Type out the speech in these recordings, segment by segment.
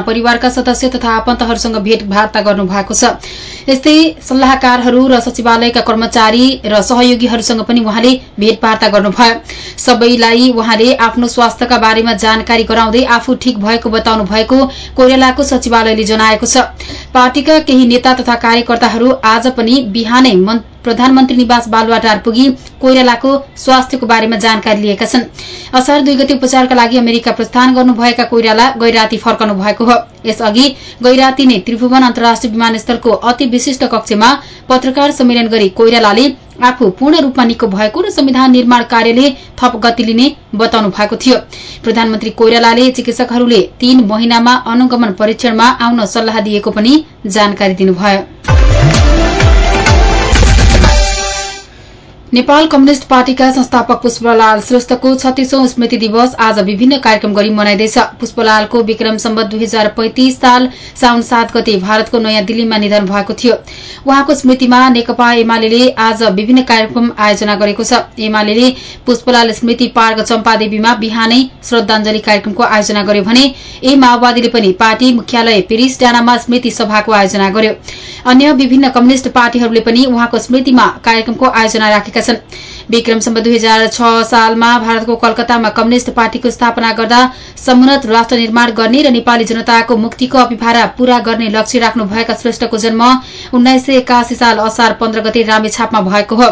परिवारका सदस्य तथा आफन्तहरूसँग भेटवार्ता गर्नुभएको छ। यस्तै सल्लाहकारहरू र सचिवालयका कर्मचारी र सहयोगीहरूसँग पनि उहाँले भेटवार्ता गर्नुभयो। सबैलाई उहाँले आफ्नो स्वास्थ्यका बारेमा जानकारी गराउँदै आफू ठिक भएको बताउनु भएको कोइरालाको सचिवालयले जनाएको छ। पार्टीका केही नेता तथा कार्यकर्ताहरू आज पनि बिहानै प्रधानमन्त्री निवास बालुवाटार पुगी कोइरालाको स्वास्थ्यको बारेमा जानकारी लिएका छन्। असार दुई गते उपचारका लागि अमेरिका प्रस्थान गर्नुभएका कोइराला गैराती फर्कनु भएको हो। यसअघि गैराती नै त्रिभुवन अन्तर्राष्ट्रिय विमानस्थलको अति विशिष्ट कक्षमा पत्रकार सम्मेलन गरी कोइरालाले आफू पूर्ण रूपमा निको भएको र संविधान निर्माण कार्यले थप गति लिने बताउनु भएको थियो। प्रधानमन्त्री कोइरालाले चिकित्सकहरूले तीन महिनामा अनुगमन परीक्षणमा आउन सल्लाह दिएको पनि जानकारी दिनुभयो। नेपाल कम्युनिष्ट पार्टीका संस्थापक पुष्पलाल श्रेष्ठको छत्तीसौं स्मृति दिवस आज विभिन्न कार्यक्रम गरी मनाइँदैछ। पुष्पलालको विक्रम सम्बत दुई हजार पैंतिस साल साउन सात गते भारतको नयाँ दिल्लीमा निधन भएको थियो। उहाँको स्मृतिमा नेकपा एमाले आज विभिन्न कार्यक्रम आयोजना गरेको छ। एमाले पुष्पलाल स्मृति पार्क चम्पादेवीमा बिहानै श्रद्धाञ्जली कार्यक्रमको आयोजना गर्यो भने ए माओवादीले पनि पार्टी मुख्यालय पेरिस डाँडामा स्मृति सभाको आयोजना गर्यो। अन्य विभिन्न कम्युनिष्ट पार्टीहरूले पनि उहाँको स्मृतिमा कार्यक्रमको आयोजना राखेका छन्। विक्रमसम्म दुई हजार छ सालमा भारतको कलकत्तामा कम्युनिष्ट पार्टीको स्थापना गर्दा समुन्नत राष्ट्र निर्माण गर्ने र नेपाली जनताको मुक्तिको अभिभारा पूरा गर्ने लक्ष्य राख्नुभएका श्रेष्ठको जन्म उन्नाइस सय एकासी साल असार पन्ध्र गते रामेछापमा भएको हो।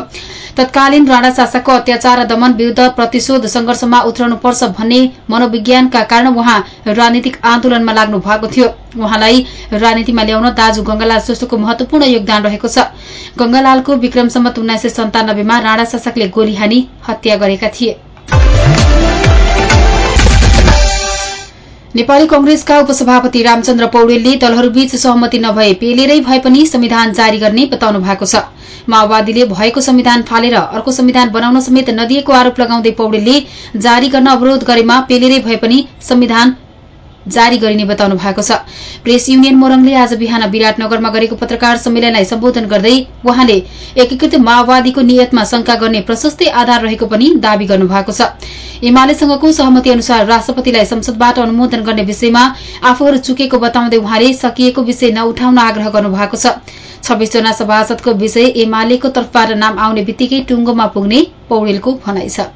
तत्कालीन राणा शासकको अत्याचार र दमन विरूद्ध प्रतिशोध संघर्षमा उत्रनुपर्छ भन्ने मनोविज्ञानका कारण उहाँ राजनीतिक आन्दोलनमा लाग्नु भएको थियो। उहाँलाई राजनीतिमा ल्याउन दाजु गंगालाल श्रेष्ठको महत्वपूर्ण योगदान रहेको छ। गंगालालको विक्रम सम्मत उन्नाइस सय सन्तानब्बेमा राणा शासकले गोली हानी हत्या गरेका थिए। नेपाली कंग्रेसका उपसभापति रामचन्द्र पौडेलले दलहरूबीच सहमति नभए पेलेरै भए पनि संविधान जारी गर्ने बताउनु भएको छ। माओवादीले भएको संविधान फालेर अर्को संविधान बनाउन समेत नदिएको आरोप लगाउँदै पौडेलले जारी गर्न अवरोध गरेमा पेलेरै भए पनि संविधान जारी गरिने बताउनु भएको छ। प्रेस युनियन मोरङले आज बिहान विराटनगरमा गरेको पत्रकार सम्मेलनलाई सम्बोधन गर्दै उहाँले एकीकृत माओवादीको नियतमा शंका गर्ने प्रशस्तै आधार रहेको पनि दावी गर्नु भएको छ। एमालेसँगको सहमति अनुसार राष्ट्रपतिलाई संसदबाट अनुमोदन गर्ने विषयमा आफूहरू चुकेको बताउँदै उहाँले सकिएको विषय नउठाउन आग्रह गर्नु भएको छ। छब्बीसजना सभासदको विषय एमालेको तर्फबाट नाम आउने बित्तिकै टुङ्गोमा पुग्ने पौडेलको भनाइ छ।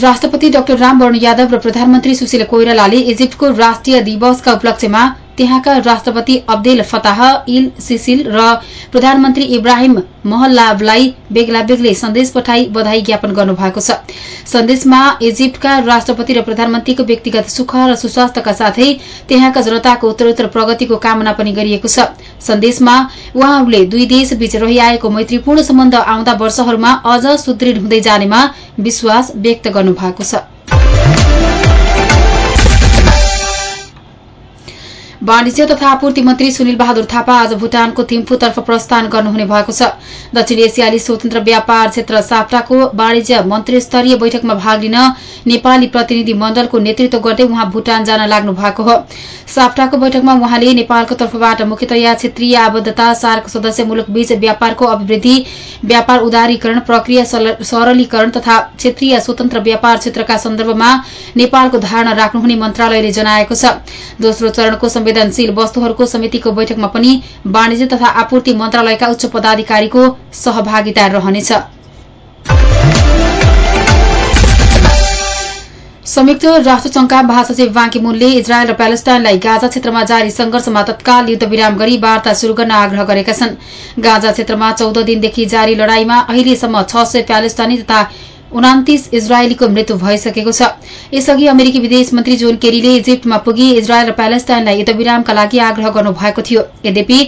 राष्ट्रपति डाक्टर रामवर्ण यादव र प्रधानमन्त्री सुशील कोइरालाले इजिप्टको राष्ट्रिय दिवसका उपलक्ष्यमा त्यहाँका राष्ट्रपति अब्देल फताह इल सिसिल र प्रधानमन्त्री इब्राहिम महल्लावलाई बेग्ला बेग्लै सन्देश पठाई बधाई ज्ञापन गर्नुभएको छ। सन्देशमा इजिप्टका राष्ट्रपति र प्रधानमन्त्रीको व्यक्तिगत सुख र सुस्वास्थ्यका साथै त्यहाँका जनताको उत्तरोत्तर प्रगतिको कामना पनि गरिएको छ। सन्देशमा उहाँहरूले दुई देशबीच रहिआएको मैत्रीपूर्ण सम्बन्ध आउँदा वर्षहरूमा अझ सुदृढ हुँदै जानेमा विश्वास व्यक्त गर्नुभएको छ। वाणिज्य तथा आपूर्ति मन्त्री सुनिल बहादुर थापा आज भूटानको थिम्फूतर्फ प्रस्थान गर्नुहुने भएको छ। दक्षिण एसियाली स्वतन्त्र व्यापार क्षेत्र साप्टाको वाणिज्य मन्त्री स्तरीय बैठकमा भाग लिन नेपाली प्रतिनिधि मण्डलको नेतृत्व गर्दै उहाँ भूटान जान लाग्नु भएको हो। साप्टाको बैठकमा उहाँले नेपालको तर्फबाट मुख्यतया क्षेत्रीय आबद्धता सार्क सदस्य मुलुक बीच व्यापारको अभिवृद्धि व्यापार उदारीकरण प्रक्रिया सरलीकरण तथा क्षेत्रीय स्वतन्त्र व्यापार क्षेत्रका सन्दर्भमा नेपालको धारणा राख्नुहुने मन्त्रालयले जनाएको छ। दोस्रो चरणको संवेदनशील वस्तुहरूको समितिको बैठकमा पनि वाणिज्य तथा आपूर्ति मन्त्रालयका उच्च पदाधिकारीको सहभागिता रहनेछ। संयुक्त राष्ट्रसंघका महासचिव बाँकी मूलले इजरायल र प्यालेस्टाइनलाई गाजा क्षेत्रमा जारी संघर्षमा तत्काल युद्धविराम गरी वार्ता शुरू गर्न आग्रह गरेका छन्। गाजा क्षेत्रमा चौध दिनदेखि जारी लड़ाईमा अहिलेसम्म छ सय प्यालेस्टाइनी तथा उनातिस इजरायलीको मृत्यु भइसकेको छ। यसअघि अमेरिकी विदेश मन्त्री जोन केरीले इजिप्टमा पुगी इजरायल र प्यालेस्टाइनलाई युद्धविरामका लागि आग्रह गर्नुभएको थियो। यद्यपि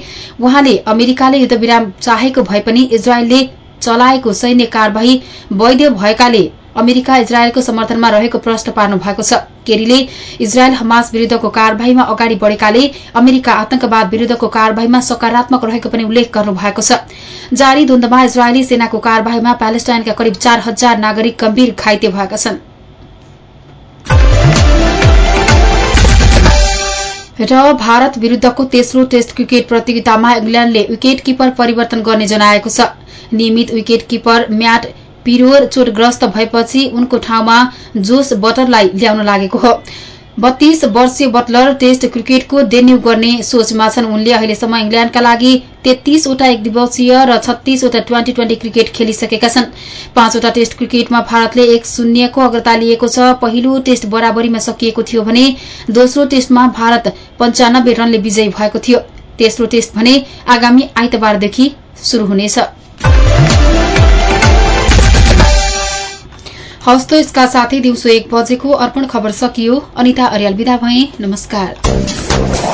उहाँले अमेरिकाले युद्धविराम चाहेको भए पनि इजरायलले चलाएको सैन्य कार्यवाही वैध भएकाले अमेरिका इजरायलको समर्थनमा रहेको प्रश्न पार्नु भएको छ। केरीले इजरायल हमास विरूद्धको कार्यवाहीमा अगाडि बढ़ेकाले अमेरिका आतंकवाद विरूद्धको कार्यवाहीमा सकारात्मक रहेको पनि उल्लेख गर्नु भएको छ। जारी द्वन्दमा इजरायली सेनाको कार्यवाहीमा प्यालेस्टाइनका करिब चार हजार नागरिक गम्भीर घाइते भएका छन्। र भारत विरूद्धको तेस्रो टेस्ट क्रिकेट प्रतियोगितामा इङ्ल्याण्डले विकेट किपर परिवर्तन गर्ने जनाएको छ। नियमित विकेट किपर म्याट पिरोर चोटग्रस्त भएपछि उनको ठाउँमा जोस बटरलाई ल्याउन लागेको हो। बत्तीस वर्षीय बटलर टेस्ट क्रिकेटको डेन्यू गर्ने सोचमा छन् उनले। अहिलेसम्म इङ्ल्याण्डका लागि तेत्तीसवटा एक दिवसीय र छत्तीसवटा ट्वेन्टी ट्वेन्टी क्रिकेट खेलिसकेका छन्। पाँचवटा टेस्ट क्रिकेटमा भारतले एक शून्यको अग्रता लिएको छ। पहिलो टेस्ट बराबरीमा सकिएको थियो भने दोस्रो टेस्टमा भारत पञ्चानब्बे रनले विजयी भएको थियो। तेस्रो टेस्ट भने आगामी आइतबारदेखि शुरू हुनेछ। हवस् त यसका साथै दिउँसो एक बजेको अर्पण खबर सकियो। अनिता अर्याल विदा भए। नमस्कार।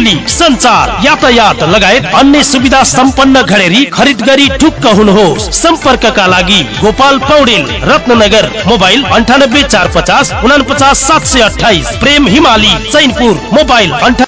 संचार यातायात लगायत अन्य सुविधा सम्पन्न घडेरी खरिद गरी ढुक्क हुनुहोस्। सम्पर्कका लागि गोपाल पौडेल रत्ननगर मोबाइल अन्ठानब्बे चार पचास उना पचास सात सय अठाइस प्रेम हिमाली चैनपुर मोबाइल अन्ठा